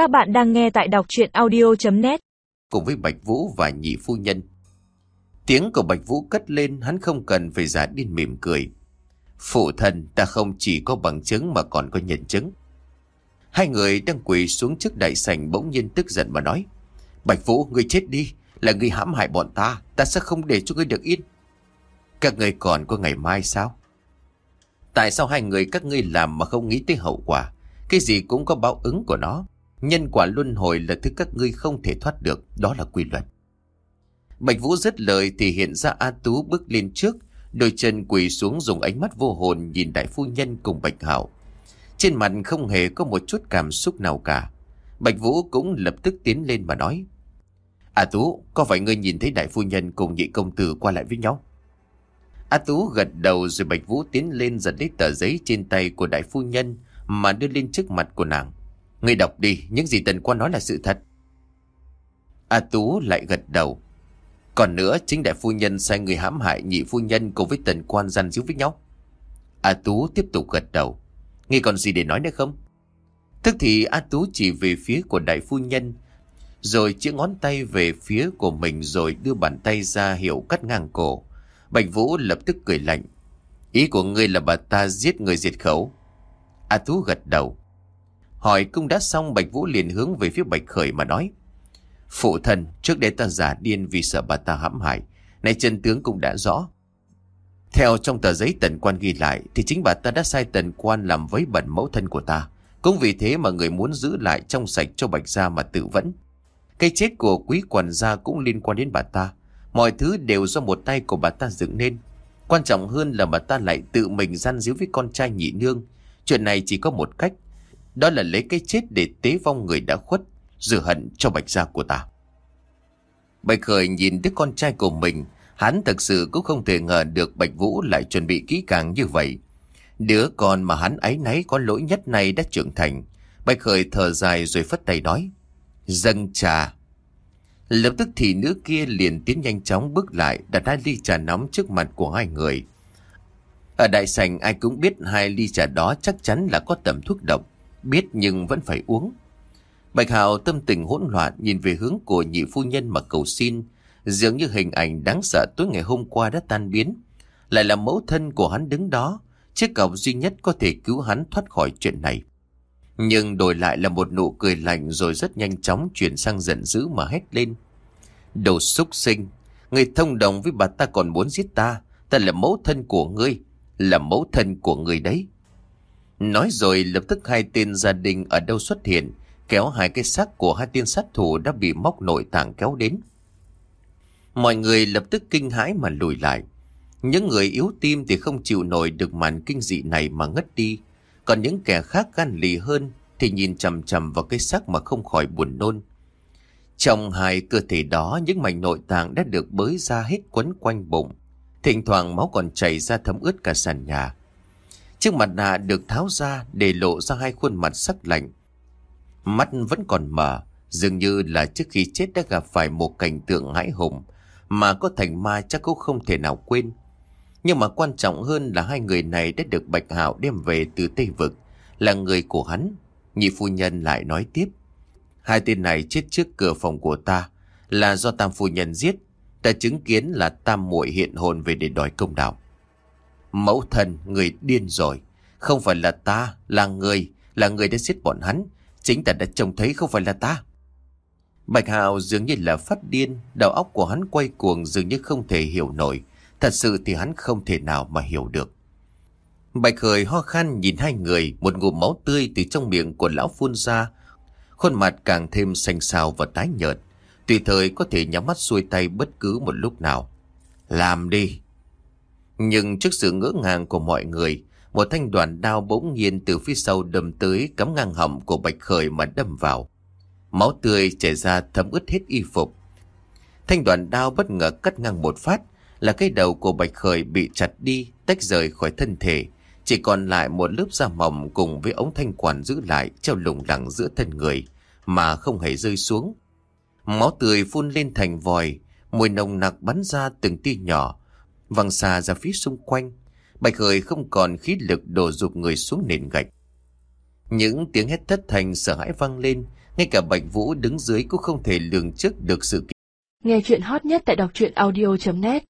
Các bạn đang nghe tại đọc chuyện audio.net Cùng với Bạch Vũ và nhị phu nhân, Tiếng của Bạch Vũ cất lên, hắn không cần phải giả điên mỉm cười. Phụ thân ta không chỉ có bằng chứng mà còn có nhân chứng. Hai người đang quỳ xuống trước đại sảnh bỗng nhiên tức giận mà nói, Bạch Vũ, ngươi chết đi, Là ngươi hãm hại bọn ta Ta sẽ không để cho ngươi được yên. Các ngươi còn có ngày mai sao? Tại sao hai người các ngươi làm mà không nghĩ tới hậu quả? Cái gì cũng có báo ứng của nó. Nhân quả luân hồi là thứ các ngươi không thể thoát được, Đó là quy luật. Bạch Vũ dứt lời thì hiện ra A Tú bước lên trước, Đôi chân quỳ xuống dùng ánh mắt vô hồn Nhìn đại phu nhân cùng Bạch Hảo Trên mặt không hề có một chút cảm xúc nào cả. Bạch Vũ cũng lập tức tiến lên mà nói, A Tú, có phải ngươi nhìn thấy đại phu nhân cùng nhị công tử qua lại với nhau? A Tú gật đầu rồi Bạch Vũ tiến lên giật lấy tờ giấy trên tay của đại phu nhân mà đưa lên trước mặt của nàng. Ngươi đọc đi, những gì tần quan nói là sự thật. A Tú lại gật đầu. Còn nữa, chính đại phu nhân sai người hãm hại nhị phu nhân cùng với tần quan gian díu với nhau. A Tú tiếp tục gật đầu. Ngươi còn gì để nói nữa không? Tức thì A Tú chỉ về phía của đại phu nhân, rồi chĩa ngón tay về phía của mình rồi đưa bàn tay ra hiệu cắt ngang cổ. Bạch Vũ lập tức cười lạnh. Ý của ngươi là bà ta giết người diệt khẩu. A Tú gật đầu. Hỏi cung đã xong, Bạch Vũ liền hướng về phía Bạch Khởi mà nói. Phụ thần trước đây ta giả điên vì sợ bà ta hãm hại. Nay chân tướng cũng đã rõ. Theo trong tờ giấy tần quan ghi lại, thì chính bà ta đã sai tần quan làm với bẩn mẫu thân của ta. Cũng vì thế mà người muốn giữ lại trong sạch cho Bạch Gia mà tự vẫn. Cái chết của quý quản gia cũng liên quan đến bà ta. Mọi thứ đều do một tay của bà ta dựng nên. Quan trọng hơn là bà ta lại tự mình gian díu với con trai nhị nương. Chuyện này chỉ có một cách. Đó là lấy cái chết để tế vong người đã khuất, rửa hận cho bạch gia của ta. Bạch Khởi nhìn đứa con trai của mình, hắn thật sự cũng không thể ngờ được Bạch Vũ lại chuẩn bị kỹ càng như vậy. Đứa con mà hắn ấy nấy có lỗi nhất này đã trưởng thành. Bạch Khởi thở dài rồi phất tay nói. Dâng trà. Lập tức thì nữ kia liền tiến nhanh chóng bước lại đặt hai ly trà nóng trước mặt của hai người. Ở đại sảnh ai cũng biết hai ly trà đó chắc chắn là có tầm thuốc độc. Biết nhưng vẫn phải uống. Bạch Hào tâm tình hỗn loạn nhìn về hướng của nhị phu nhân mà cầu xin. Dường như hình ảnh đáng sợ tối ngày hôm qua đã tan biến. Lại là mẫu thân của hắn đứng đó. Chiếc cọc duy nhất có thể cứu hắn thoát khỏi chuyện này. Nhưng đổi lại là một nụ cười lạnh rồi rất nhanh chóng chuyển sang giận dữ mà hét lên. Đồ súc sinh, người thông đồng với bà ta còn muốn giết ta, ta là mẫu thân của ngươi, là mẫu thân của ngươi đấy. Nói rồi lập tức hai tên gia đình ở đâu xuất hiện, kéo hai cái xác của hai tên sát thủ đã bị móc nội tạng kéo đến. Mọi người lập tức kinh hãi mà lùi lại. Những người yếu tim thì không chịu nổi được màn kinh dị này mà ngất đi. Còn những kẻ khác gan lì hơn thì nhìn chầm chầm vào cái xác mà không khỏi buồn nôn. Trong hai cơ thể đó những mảnh nội tạng đã được bới ra hết quấn quanh bụng. Thỉnh thoảng máu còn chảy ra thấm ướt cả sàn nhà. Chiếc mặt nạ được tháo ra để lộ ra hai khuôn mặt sắc lạnh. Mắt vẫn còn mở, dường như là trước khi chết đã gặp phải một cảnh tượng hãi hùng mà có thành ma chắc cũng không thể nào quên. Nhưng mà quan trọng hơn là hai người này đã được Bạch Hạo đem về từ Tây Vực, là người của hắn. Nhị phu nhân lại nói tiếp. Hai tên này chết trước cửa phòng của ta là do tam phu nhân giết. Ta chứng kiến là tam muội hiện hồn về để đòi công đạo. Mẫu thần, người điên rồi. Không phải là ta, là người, là người đã giết bọn hắn. Chính ta đã trông thấy không phải là ta. Bạch Hạo dường như là phát điên, đầu óc của hắn quay cuồng dường như không thể hiểu nổi. Thật sự thì hắn không thể nào mà hiểu được. Bạch Khởi ho khan nhìn hai người, một ngụm máu tươi từ trong miệng của lão phun ra. Khuôn mặt càng thêm xanh xao và tái nhợt. Tùy thời có thể nhắm mắt xuôi tay bất cứ một lúc nào. Làm đi. Nhưng trước sự ngỡ ngàng của mọi người, một thanh đoàn đao bỗng nhiên từ phía sau đâm tới cắm ngang họng của Bạch Khởi mà đâm vào. Máu tươi chảy ra thấm ướt hết y phục. Thanh đoàn đao bất ngờ cắt ngang một phát, là cái đầu của Bạch Khởi bị chặt đi, tách rời khỏi thân thể. Chỉ còn lại một lớp da mỏng cùng với ống thanh quản giữ lại treo lủng lẳng giữa thân người, mà không hề rơi xuống. Máu tươi phun lên thành vòi, mùi nồng nặc bắn ra từng tia nhỏ, văng xa ra phía xung quanh. Bạch Khởi không còn khí lực đổ rụp người xuống nền gạch. Những tiếng hét thất thành sợ hãi vang lên, Ngay cả Bạch Vũ đứng dưới cũng không thể lường trước được sự kiện. Nghe chuyện hot nhất tại đọc truyện audio.net